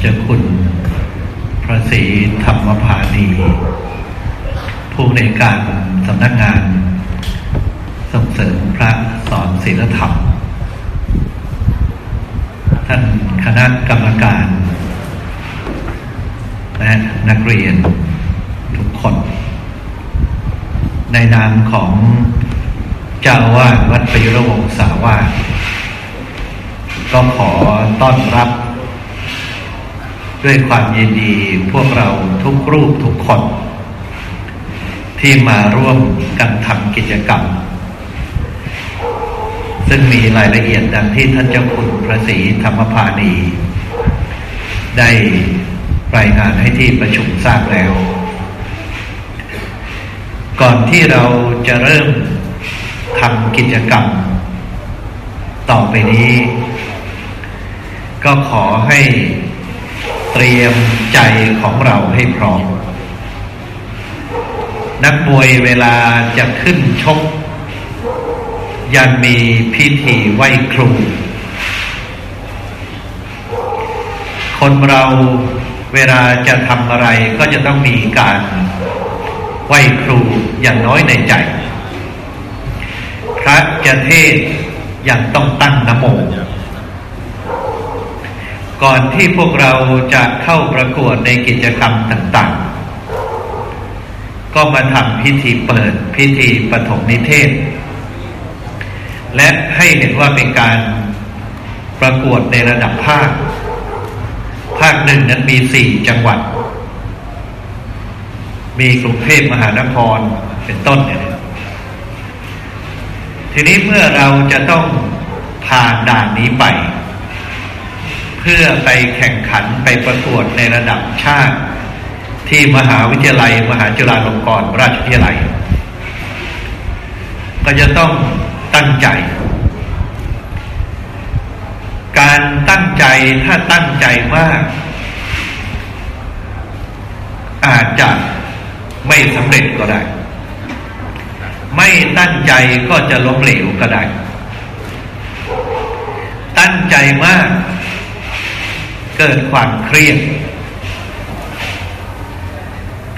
เจ้าคุณ พระศรีธรรมพานีผู้ในการสำนักงานส่งเสริมพระสอนศีลธรรม ท่านคณะกรรมการ และนักเรียนทุกคน ในนามของเจ้าวาดวัดประยุรวงศาวาสก็ขอต้อนรับ ด้วยความยินดีพวกเราทุกรูปทุกคน ที่มาร่วมกันทำกิจกรรม ซึ่งมีรายละเอียดดังที่ท่านเจ้าคุณพระศรีธรรมพานี ได้รายงานให้ที่ประชุมทราบแล้ว ก่อนที่เราจะเริ่มทำกิจกรรม ต่อไปนี้ ก็ขอให้ เตรียมใจของเราให้พร้อม นักมวยเวลาจะขึ้นชก ยังมีพิธีไหว้ครู คนเราเวลาจะทำอะไรก็จะต้องมีการไหว้ครูอย่างน้อยในใจ พระจะเทศยังต้องตั้งนโม ก่อนที่พวกเราจะเข้าประกวดในกิจกรรมต่างๆ ก็มาทำพิธีเปิดพิธีปฐมนิเทศ และให้เห็นว่าเป็นการประกวดในระดับภาค ภาคหนึ่งนั้นมีสี่จังหวัด มีกรุงเทพมหานครเป็นต้นเนี่ยทีนี้เมื่อเราจะต้องผ่านด่านนี้ไป พื่อไปแข่งขันไปประกวดในระดับชาติ ที่มหาวิทยาลัย มหาจุฬาลงกรณราชวิทยาลัย ก็จะต้องตั้งใจ การตั้งใจถ้าตั้งใจมาก อาจจะไม่สำเร็จก็ได้ ไม่ตั้งใจก็จะล้มเหลวก็ได้ ตั้งใจมาก เกิดความเครียด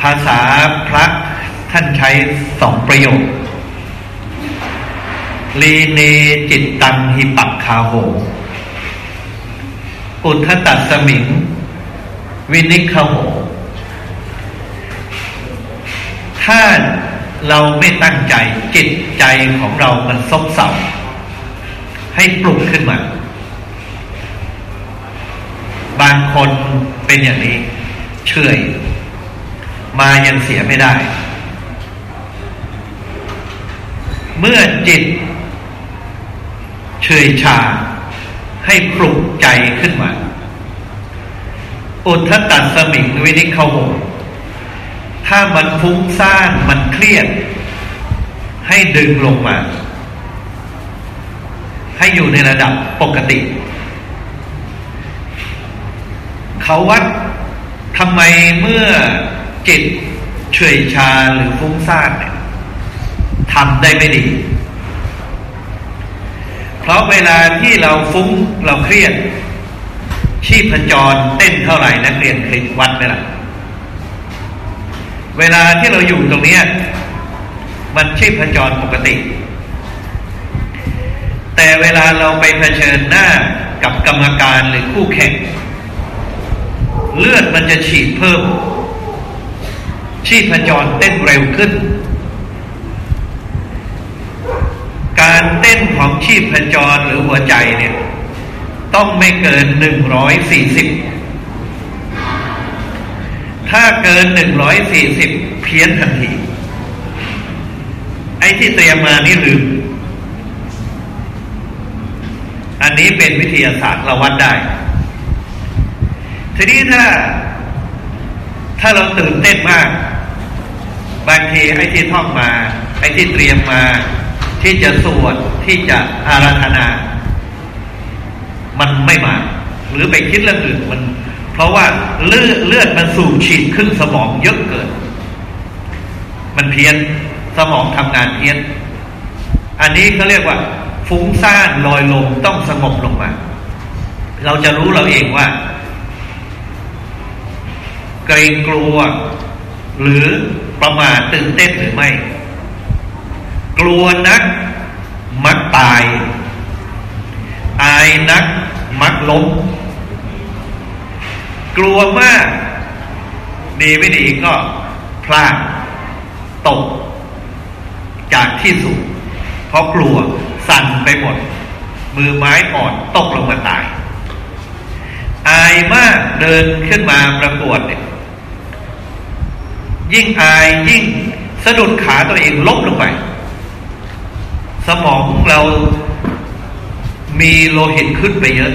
ภาษาพระท่านใช้สองประโยคลีเนจิตตังหิปักคาโห อุทธตัสมิง วินิคโห ถ้าเราไม่ตั้งใจจิตใจของเรามันซบเซาให้ปลุกขึ้นมา บางคนเป็นอย่างนี้เฉยมายังเสียไม่ได้ เมื่อจิตเฉยชา ให้ปลุกใจขึ้นมา อุทธตัดสมิงวินิเขาโหถ้ามันฟุ้งซ่านมันเครียด ให้ดึงลงมา ให้อยู่ในระดับปกติ เขาวัดทำไมเมื่อจิตเฉยชาหรือฟุ้งซ่านเนี่ยทำได้ไม่ดี เพราะเวลาที่เราฟุ้งเราเครียด ชีพจรเต้นเท่าไหร่นักเรียนเคยวัดไหมล่ะ เวลาที่เราอยู่ตรงนี้มันชีพจรปกติ แต่เวลาเราไปเผชิญหน้ากับกรรมการหรือคู่แข่ง เลือดมันจะฉีดเพิ่ม ชีพจรเต้นเร็วขึ้น การเต้นของชีพจรหรือหัวใจเนี่ย ต้องไม่เกินหนึ่งร้อยสี่สิบถ้าเกินหนึ่งร้อยสี่สิบเพี้ยนทันทีไอ้ที่เตรียมมานี่ลืม อันนี้เป็นวิทยาศาสตร์เราวัดได้ ทีนี้ถ้า ถ้าเราตื่นเต้นมาก บางทีไอ้ที่ท่องมา ไอ้ที่เตรียมมา ที่จะสวดที่จะอาราธนา มันไม่มา หรือไปคิดเรื่องอื่นมัน เพราะว่าเลือดเลือดมันสูบฉีดขึ้นสมองเยอะเกิน มันเพี้ยนสมองทำงานเพี้ยน อันนี้เขาเรียกว่า ฟุ้งซ่านลอยลมต้องสงบลงมา เราจะรู้เราเองว่า เกรงกลัว หรือประมาทตื่นเต้นหรือไม่ กลัวนัก มักตาย อายนัก มักล้ม กลัวมาก ดีไม่ดีก็พลาดตก จากที่สูงเพราะกลัวสั่นไปหมด มือไม้อ่อนตกลงมาตาย อายมากเดินขึ้นมาประกวดเนี่ย ยิ่งอายยิ่งสะดุดขาตัวเองล้มลงไป สมองเรามีโลหิตขึ้นไปเยอะ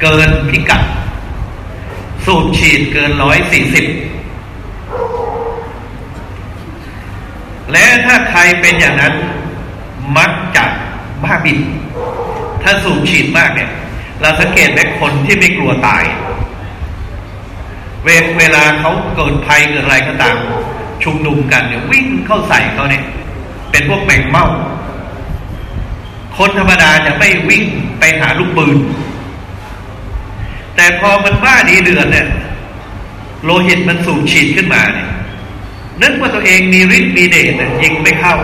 เกินพิกัด สูบฉีดเกินร้อยสี่สิบและถ้าใครเป็นอย่างนั้น มักจะบ้าบิน ถ้าสูบฉีดมากเนี่ย เราสังเกตไหมคนที่ไม่กลัวตาย เวเวลาเขาเกิดภัยเกิดอะไรก็ตาม ชุมนุมกันเนี่ยวิ่งเข้าใส่เขาเนี่ย เป็นพวกแมงเม่าคนธรรมดาจะไม่วิ่งไปหาลูกปืน แต่พอมันบ้าดีเดือดเนี่ย โลหิตมันสูบฉีดขึ้นมาเนี่ยนึกว่าตัวเองมีฤทธิ์มีเดชยิงไม่เข้า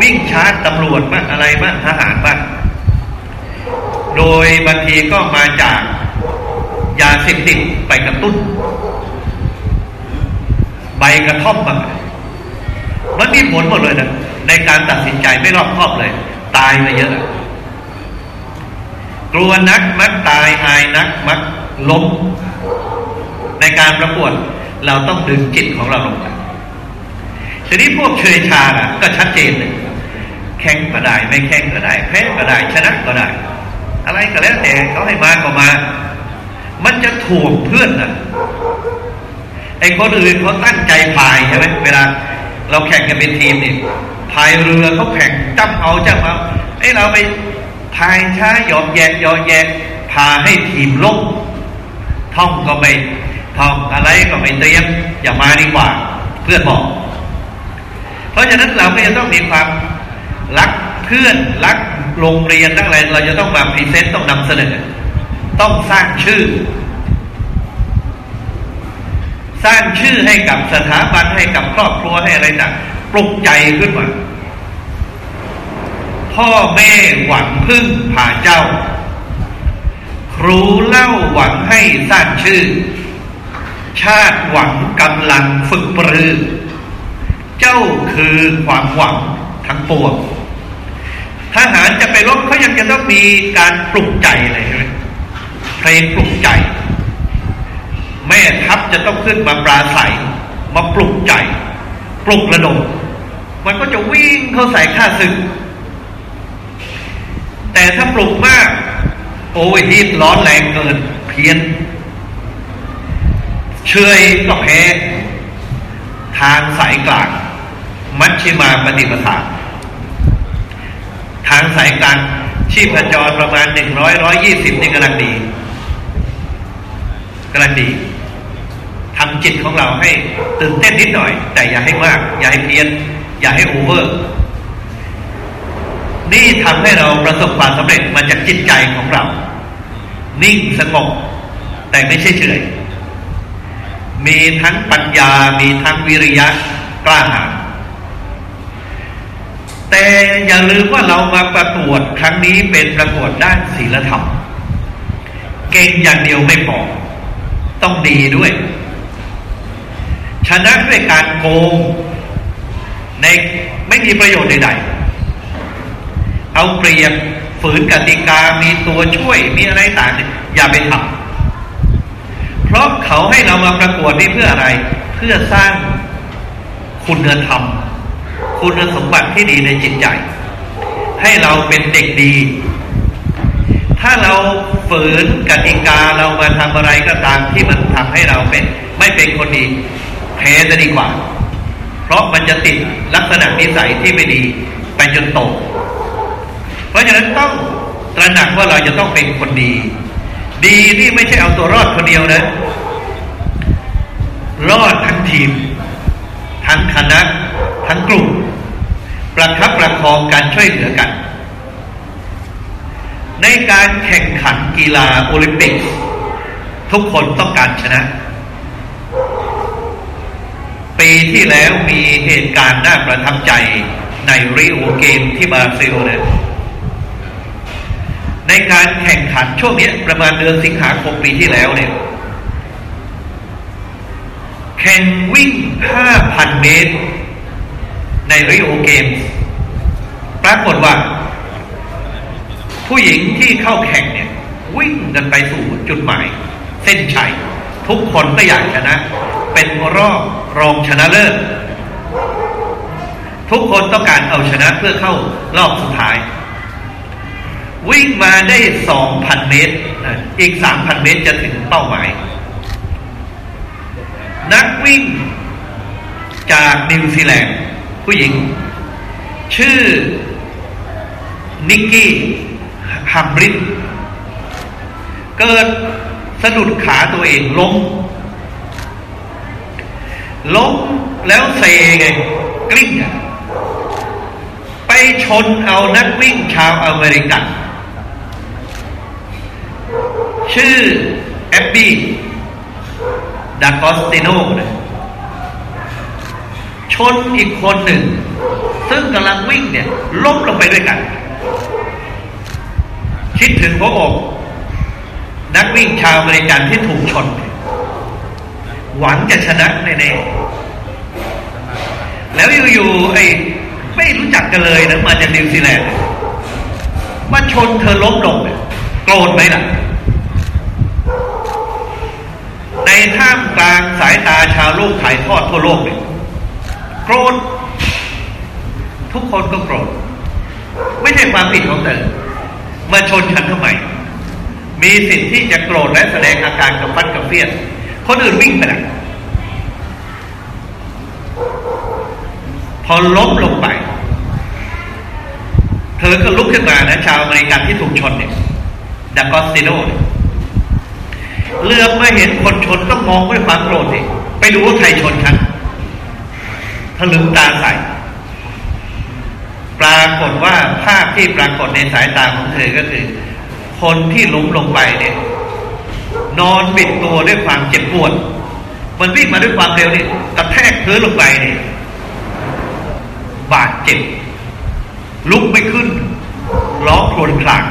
วิ่งชาร์จตำรวจบ้างอะไรบ้างทหารบ้างโดยบางทีก็มาจาก ยาเสพติดไปกระตุ้น ใบกระท่อมบ้างมันมีผลหมดเลยนะในการตัดสินใจไม่รอบคอบเลย ตายมาเยอะ กลัวนักมักตายอายนักมักล้มในการประกวดเราต้องดึงจิตของเราลงไปทีนี้พวกเชยชาอะก็ชัดเจนเลยแข่งก็ได้ ไม่แข่งก็ได้แพ้ก็ได้ ชนะก็ได้ อะไรก็แล้วแต่เขาให้มาก็มา มันจะถ่วงเพื่อนนะไอ้คนอื่นเขาตั้งใจพายใช่ไหมเวลา เราแข่งกันเป็นทีมนี่พายเรือเขาแข่งจ้ำเอาจ้ำเอาไอ้เราไปพายช้าหยอกแยกยอกแยกพาให้ทีมล่มท่องก็ไม่ท่องอะไรก็ไม่เตรียมอย่ามาดีกว่า เพื่อนบอก เพราะฉะนั้นเราก็จะต้องมีความรักเพื่อนรักโรงเรียนทั้งอะไรเราจะต้องมา present ต้องนำเสนอ ต้องสร้างชื่อ สร้างชื่อให้กับสถาบันให้กับครอบครัวให้อะไรต่างปลุกใจขึ้นมา พ่อแม่หวังพึ่งผาเจ้า ครูเล่าหวังให้สร้างชื่อ ชาติหวังกำลังฝึกปรือ เจ้าคือความหวังทั้งปวงทหารจะไปรบเขายังจะต้องมีการปลุกใจอะไรใช่ไหม เพลงปลุกใจ แม่ทัพจะต้องขึ้นมาปราศัย มาปลุกใจ ปลุกระดมมันก็จะวิ่งเข้าใส่ข้าศึก แต่ถ้าปลุกมาก โอ้ยฮีทร้อนแรงเกินเพี้ยน เชยก็แพ้ทางสายกลาง มัชชิมาปฏิปทาทางสายกลางชีพจรประมาณหนึ่งร้อยร้อยยี่สิบนี่กำลังดี กำลังดีทำจิตของเราให้ตื่นเต้นนิดหน่อย แต่อย่าให้มาก อย่าให้เพี้ยน อย่าให้โอเวอร์ นี่ทำให้เราประสบความสำเร็จมาจากจิตใจของเรา นิ่งสงบแต่ไม่ใช่เฉยมีทั้งปัญญา มีทั้งวิริยะกล้าหาญแต่อย่าลืมว่าเรามาประกวดครั้งนี้เป็นประกวดด้านศีลธรรม เก่งอย่างเดียวไม่พอ ต้องดีด้วย ชนะด้วยการโกงในไม่มีประโยชน์ใดๆ เอาเปรียบฝืนกติกา มีตัวช่วย มีอะไรต่างอย่าไปทำเพราะเขาให้เรามาประกวดนี่เพื่ออะไร เพื่อสร้างคุณธรรม คุณสมบัติที่ดีในจิตใจ ให้เราเป็นเด็กดี ถ้าเราฝืนกติกาเรามาทำอะไรก็ตามที่มันทำให้เราเป็น ไม่เป็นคนดีแพ้จะดีกว่า เพราะมันจะติดลักษณะนิสัยที่ไม่ดีไปจนโตเพราะฉะนั้นต้องตระหนักว่าเราจะต้องเป็นคนดี ดีที่ไม่ใช่เอาตัวรอดคนเดียวนะ รอดทั้งทีม ทั้งคณะ ทั้งกลุ่ม ประคับประคองการช่วยเหลือกัน ในการแข่งขันกีฬาโอลิมปิก ทุกคนต้องการชนะ ปีที่แล้วมีเหตุการณ์น่าประทับใจในริโอเกมที่บราซิลเนี่ยในการแข่งขันช่วงนี้ประมาณเดือนสิงหาคมปีที่แล้วเนี่ยแข่งวิ่ง 5,000 เมตร ในริโอเกมปรากฏว่า ผู้หญิงที่เข้าแข่งเนี่ย วิ่งกันไปสู่จุดหมาย เส้นชัย ทุกคนก็อยากชนะ เป็นรอบรองชนะเลิศทุกคนต้องการเอาชนะเพื่อเข้ารอบสุดท้าย วิ่งมาได้2,000เมตร อีก3,000เมตรจะถึงเป้าหมาย นักวิ่งจากนิวซีแลนด์ผู้หญิง ชื่อนิกกี้ ฮัมบรินเกิดสะดุดขาตัวเองล้มล้มแล้วเซไงกลิ้งไปชนเอานักวิ่งชาวอเมริกัน ชื่อแอบบี้ดากอสติโนนะชนอีกคนหนึ่ง ซึ่งกำลังวิ่งเนี่ยล้มลงไปด้วยกัน คิดถึงพระอกนักวิ่งชาวอเมริกันที่ถูกชน หวังจะชนะแน่ๆแล้วอยู่ๆไอ้ไม่รู้จักกันเลยนะมาจากนิวซีแลนด์มาชนเธอล้มลงเนี่ยโกรธไหมล่ะ ในท่ามกลางสายตาชาวโลกถ่ายทอดทั่วโลกเนี่ยโกรธทุกคนก็โกรธไม่ใช่ความผิดของเธอ มาชนฉันทำไม มีสิทธิ์ที่จะโกรธและแสดงอาการกับฟัดกับเฟียนคนอื่นวิ่งไปไหนพอล้มลงไป เธอก็ลุกขึ้นมานะ ชาวอเมริกันที่ถูกชนเนี่ยดากอสติโนเลือกมาเห็นคนชนก็มองด้วยความโกรธดิไปดูว่าใครชนฉันถลึงตาใส่ ปรากฏว่าภาพที่ปรากฏในสายตาของเธอก็คือ คนที่ล้มลงไปเนี่ย นอนบิดตัวด้วยความเจ็บปวด มันวิ่งมาด้วยความเร็วนี่กระแทกพื้นลงไปเนี่ยบาดเจ็บ ลุกไม่ขึ้น ร้องครวญคราง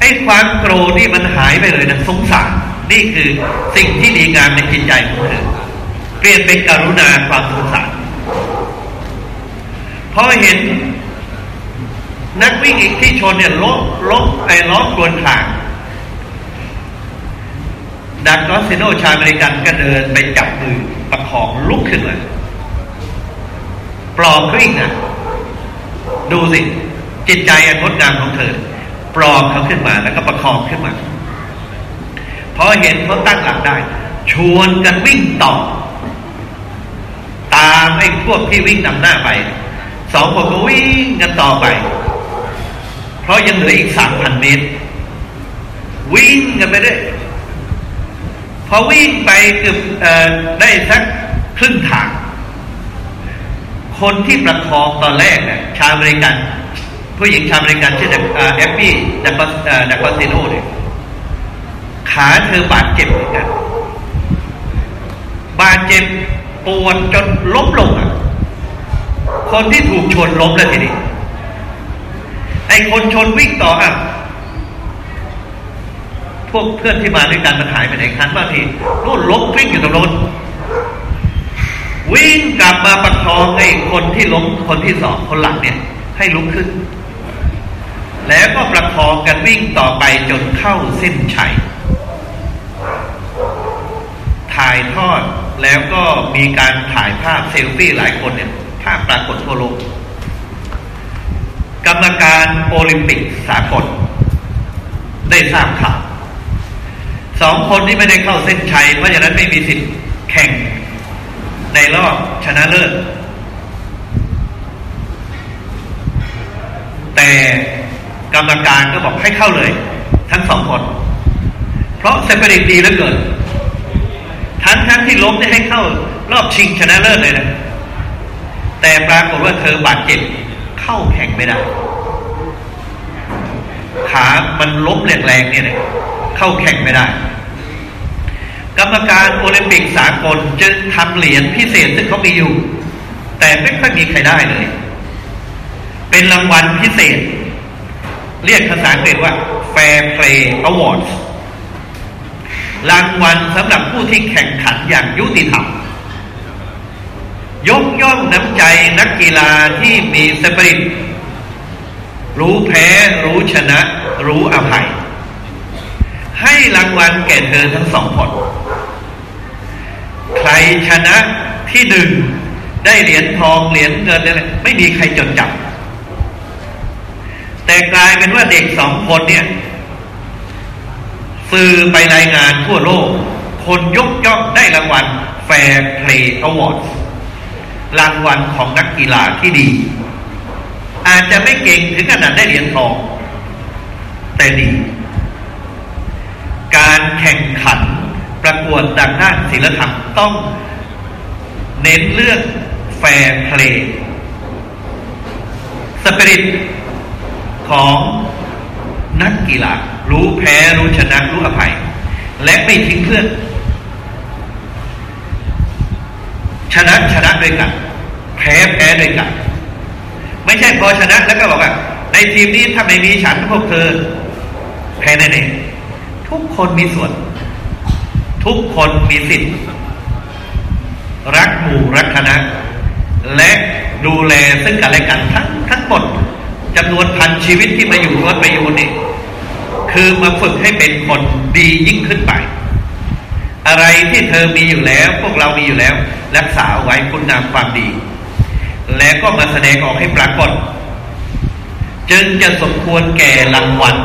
ไอ้ความโกรธนี่มันหายไปเลยนะสงสารนี่คือสิ่งที่ดีงามในจิตใจของเธอเปลี่ยนเป็นกรุณาความสงสาร พอเห็น นักวิ่งอีกที่ชนเนี่ยลบลบไอ้ล้อควนทางดักลอสเซโนชาวอเมริกันก็เดินไปจับมือประคองลุกขึ้นมาปลอมวิ่งอะ ดูสิ จิตใจอันงดงามของเธอ ปลอมเขาขึ้นมาแล้วก็ประคองขึ้นมาพอเห็นเขาตั้งหลักได้ ชวนกันวิ่งต่อ ตามไอ้พวกที่วิ่งนำหน้าไป สองคนก็วิ่งกันต่อไป เพราะยังเหลืออีกสามพันเมตร วิ่งกันไปได้พอวิ่งไปเกือบได้สักครึ่งทาง คนที่ประคองตอนแรกเนี่ยชาวอเมริกัน ผู้หญิงชาวอเมริกันชื่อ Abbey D'Agostino เนี่ยขาเธอบาดเจ็บเหมือนกัน บาดเจ็บปวดจนล้มลงอะ คนที่ถูกชนล้มแล้วทีนี้ ไอ้คนชนวิ่งต่ออะพวกเพื่อนที่มาด้วยกันมันหายไปไหนคันบางทีโน่นล้มวิ่งอยู่ตรงโน้นวิ่งกลับมาประคองไอ้คนที่ล้มคนที่สองคนหลังเนี่ย ให้ลุกขึ้น แล้วก็ประคองกันวิ่งต่อไปจนเข้าเส้นชัยถ่ายทอดแล้วก็มีการถ่ายภาพเซลฟี่หลายคนเนี่ย ภาปรากฏทั่วโลก กรรมการโอลิมปิกสากล ได้ทราบข่าวสองคนที่ไม่ได้เข้าเส้นชัย เพราะฉะนั้นไม่มีสิทธิ์แข่งในรอบชนะเลิศ แต่กรรมการก็บอกให้เข้าเลย ทั้งสองคน เพราะเซปเปอร์ดีเหลือเกิน ทั้งทั้งที่ล้มได้ให้เข้ารอบชิงชนะเลิศเลยนะ แต่ปรากฏว่าเธอบาดเจ็บเข้าแข่งไม่ได้ ขามันล้มแรงๆเนี่ยเข้าแข่งไม่ได้ กรรมการโอลิมปิกสากลจึงทำเหรียญพิเศษซึ่งเขามีอยู่ แต่ไม่ค่อยมีใครได้เลย เป็นรางวัลพิเศษ เรียกภาษาอังกฤษว่า Fair Play Awards รางวัลสำหรับผู้ที่แข่งขันอย่างยุติธรรม ยกย่องน้ำใจนักกีฬาที่มีสปิริตรู้แพ้รู้ชนะ รู้อภัย ให้รางวัลแก่เธอทั้งสองคนใครชนะที่หนึ่งได้เหรียญทองเหรียญเงินอะไรไม่มีใครจดจำแต่กลายเป็นว่าเด็กสองคนเนี่ยสื่อไปรายงานทั่วโลก คนยกย่องได้รางวัล Fair Play Award ร รางวัลของนักกีฬาที่ดี อาจจะไม่เก่งถึงขนาดได้เหรียญทอง แต่ดี การแข่งขันประกวดดังด้านศีลธรรมต้องเน้นเรื่อง fair play สปิริตของนักกีฬารู้แพ้รู้ชนะรู้อภัย และไม่ทิ้งเพื่อน ชนะชนะด้วยกัน แพ้แพ้ด้วยกัน ไม่ใช่พอชนะแล้วก็บอกว่า ในทีมนี้ถ้าไม่มีฉันพวกเธอ แพ้แน่ๆทุกคนมีส่วน ทุกคนมีสิทธิ์รักหมู่รักคณะ และดูแลซึ่งกันและกันทั้งทั้งหมดจำนวนพันชีวิตที่มาอยู่รถไปอยู่นี่คือมาฝึกให้เป็นคนดียิ่งขึ้นไป อะไรที่เธอมีอยู่แล้ว พวกเรามีอยู่แล้ว รักษาไว้คุณงามความดี และก็มาแสดงออกให้ปรากฏ จึงจะสมควรแก่รางวัล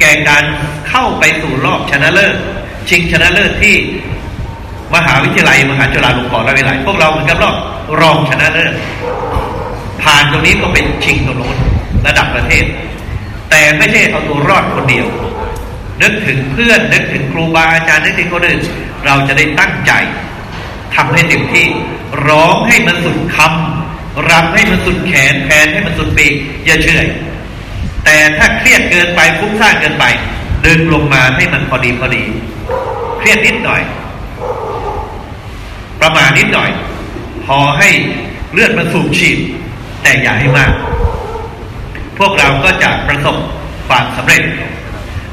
แก่การเข้าไปสู่รอบชนะเลิศชิงชนะเลิศที่มหาวิทยาลัยมหาจุฬาลงกรณ์ราชวิทยาลัยพวกเราเหมือนกับรอบรองชนะเลิศผ่านตรงนี้ก็เป็นชิงตรงโน้นระดับประเทศ แต่ไม่ใช่เอาตัวรอดคนเดียว นึกถึงเพื่อน นึกถึงครูบาอาจารย์นึกถึงคนอื่นเราจะได้ตั้งใจทำให้เต็มที่ ร้องให้มันสุดคำรำให้มันสุดแขนแผนให้มันสุดปีกอย่าเฉยแต่ถ้าเครียดเกินไปฟุ้งซ่านเกินไป ดึงลงมาให้มันพอดีพอดี เครียดนิดหน่อย ประมาณนิดหน่อย พอให้เลือดมันสูบฉีดแต่อย่าให้มาก พวกเราก็จะประสบความสำเร็จ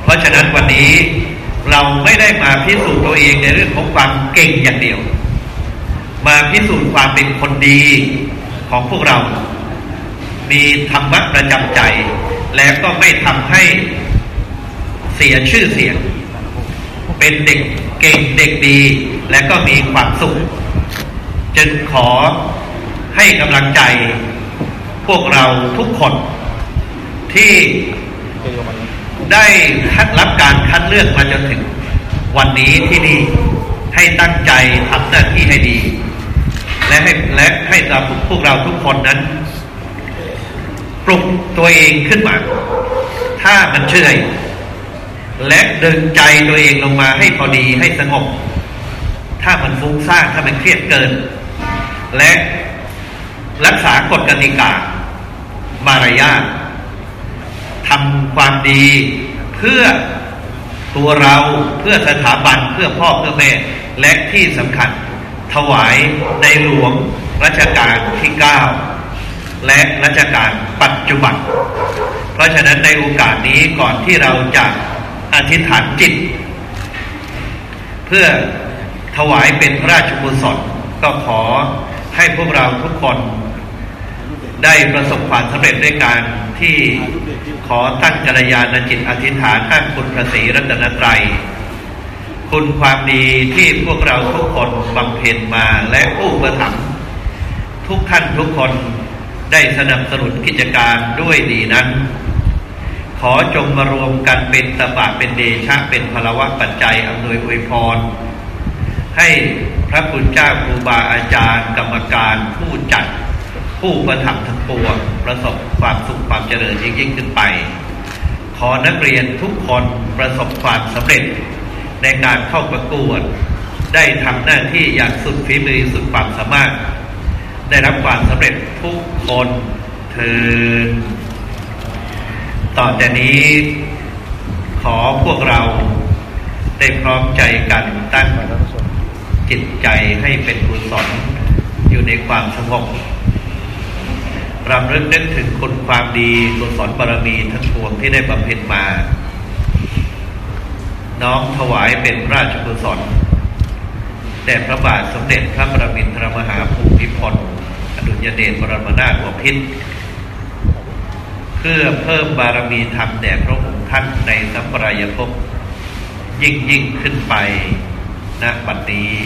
เพราะฉะนั้นวันนี้เราไม่ได้มาพิสูจน์ตัวเองในเรื่องของความเก่งอย่างเดียว มาพิสูจน์ความเป็นคนดีของพวกเรา มีธรรมะประจำใจ แล้วก็ไม่ทำให้เสียชื่อเสียง เป็นเด็กเก่งเด็กดี และก็มีความสุขจึงขอให้กำลังใจพวกเราทุกคนที่ ได้คัดรับการคัดเลือกมาจนถึง วันนี้ที่นี่ให้ตั้งใจทำหน้าที่ให้ดี และให้และให้เราพวกเราทุกคนนั้นปลุกตัวเองขึ้นมา ถ้ามันเชื่อยและดึงใจตัวเองลงมาให้พอดีให้สงบ ถ้ามันฟุ้งซ่านถ้ามันเครียดเกิน และรักษากฎกติกามารยาท ทำความดี เพื่อตัวเราเพื่อสถาบันเพื่อพ่อเพื่อแม่ และที่สำคัญถวายในหลวงรัชกาลที่เก้าและรัชกาลปัจจุบัน เพราะฉะนั้นในโอกาสนี้ก่อนที่เราจะอธิษฐานจิต เพื่อถวายเป็นพระราชกุศลก็ขอให้พวกเราทุกคน ได้ประสบความสำเร็จด้วยการที่ขอตั้งกัลยาณจิตอธิษฐานข้างคุณพระศรีรัตนตรัย คุณความดีที่พวกเราทุกคนบำเพ็ญมาและผู้ประถมทุกท่านทุกคนได้สนับสนุนกิจการด้วยดีนั้น ขอจงมารวมกันเป็นตบะเป็นเดชะเป็นพลวะปัจจัยอำนวยอวยพร ให้พระคุณเจ้าครูบาอาจารย์กรรมการผู้จัด ผู้ประทับทั้งปวงประสบความสุขความเจริญยิ่งยิ่งขึ้นไป ขอนักเรียนทุกคนประสบความสำเร็จ ในการเข้าประกวด ได้ทำหน้าที่อย่างสุดฝีมือสุดความสามารถ ได้รับความสำเร็จทุกคนเธอต่อจากนี้ ขอพวกเราได้พร้อมใจกันตั้งจิตใจให้เป็นกุศลอยู่ในความสงบ รำลึกนึกถึงคุณความดีกุศลบารมีทั้งปวงที่ได้บำเพ็ญมา น้อมถวายเป็นราชกุศลแต่พระบาทสมเด็จพระประมินทรมหาภูมิพลอดุลยเดชบรมนาถบพิตรเพื่อเพิ่มบารมีธรรมแด่พระองค์ท่านในสัมปรายภพยิ่งยิ่งขึ้นไปณบัดนี้